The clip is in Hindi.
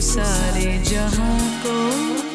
सारे जहाँ को